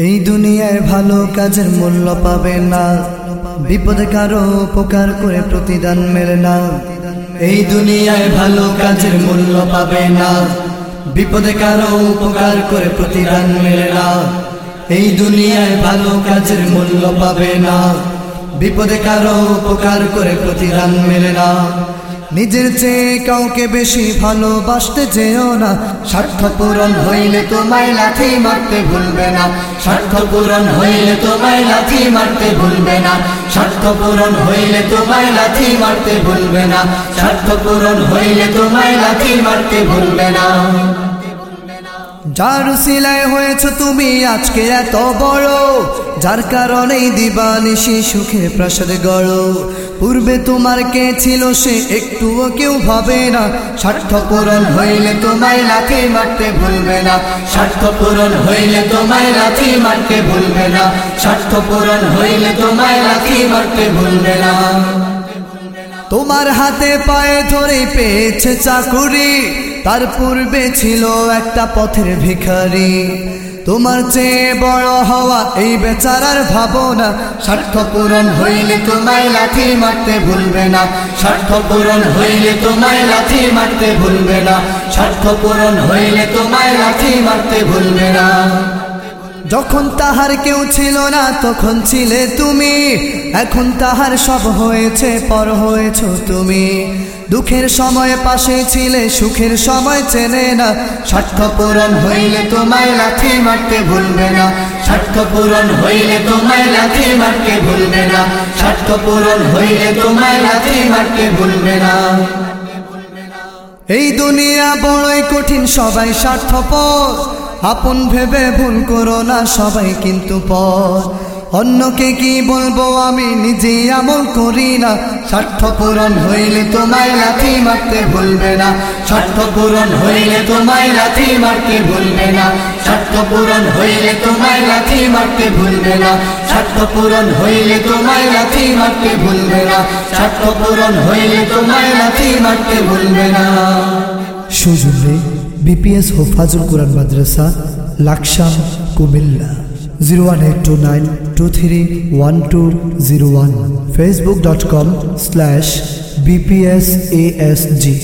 এই দুনিয়ায় ভালো কাজের মূল্য পাবে না। বিপদে কারও উপকার করে প্রতিদান মেলে না। এই দুনিয়ায় ভালো কাজের মূল্য পাবে না। বিপদে কারও উপকার করে প্রতিদান মেলে না। এই দুনিয়ায় ভালো কাজের মূল্য পাবে না। বিপদে কারও উপকার করে প্রতিদান মেলে না। নিজের চেয়ে কাউকে বেশি ভালোবাসতে যেও না। স্বার্থ পূরণ হইলে তোমায় লাথি মারতে ভুলবে না। স্বার্থ পূরণ হইলে তোমায় লাথি মারতে ভুলবে না। স্বার্থ পূরণ হইলে তোমায় লাথি মারতে ভুলবে না। স্বার্থ পূরণ হইলে তোমায় লাথি মারতে ভুলবে না। যার সিলাই হয়েছ তুমি আজকে এত বড়, যার কারণেই দিবানিশি সুখে প্রাসাদ গড়। পূর্বে তোমার কে ছিল সে একটুও কেউ ভাবে না স্বার্থ পূরণ হইলে তোমায় লাথি মারতে ভুলবে না। স্বার্থ পূরণ হইলে তোমায় লাথি মারতে ভুলবে না। স্বার্থ পূরণ হইলে তোমায় লাথি মারতে ভুলবে না। তোমার হাতে পায়ে ধরে পেয়েছে চাকুরি তার পূর্বে ছিল একটা পথের ভিখারি। তোমার চেয়ে বড় হওয়া এই বেচারার ভাবনা স্বার্থ পূরণ হইলে তোমায় লাথি মারতে ভুলবে না। স্বার্থ পূরণ হইলে তোমায় লাথি মারতে ভুলবে না। স্বার্থ পূরণ হইলে তোমায় লাথি মারতে ভুলবে না। যখন তাহার কেউ ছিল না, তখন ছিলে তুমি। এখন তাহার সব হয়েছে, পর হয়েছ তুমি। দুঃখের সময় পাশে ছিলে, সুখের সময় চেনে না। স্বার্থ পূরণ হইলে তোমায় লাথি মারতে ভুলবে না। স্বার্থ পূরণ হইলে তোমায় লাথি মারতে ভুলবে না। স্বার্থ পূরণ হইলে তোমায় লাথি মারতে ভুলবে না। এই দুনিয়া বড়ই কঠিন, সবাই স্বার্থপর। আপন ভেবে ভুল করো না সবাই কিন্তু পর। অন্যকে কি বলব আমি নিজে আমল করি না। স্বার্থ পূরণ হইলে তোমায় লাথি মারতে ভুলবে না। স্বার্থ পূরণ হইলে তোমায় লাথি মারতে ভুলবে না। স্বার্থ পূরণ হইলে তোমায় লাথি মারতে ভুলবে না। স্বার্থ পূরণ হইলে তোমায় লাথি মারতে ভুলবে না। স্বার্থ পূরণ হইলে তোমায় লাথি মারতে ভুলবে না। সুজুলে বিপিএস ও ফাজুল কোরআন মাদ্রাসা, Laksam, Comilla. Zero one eight two nine two three one two zero one facebook dot com slash BPS ASG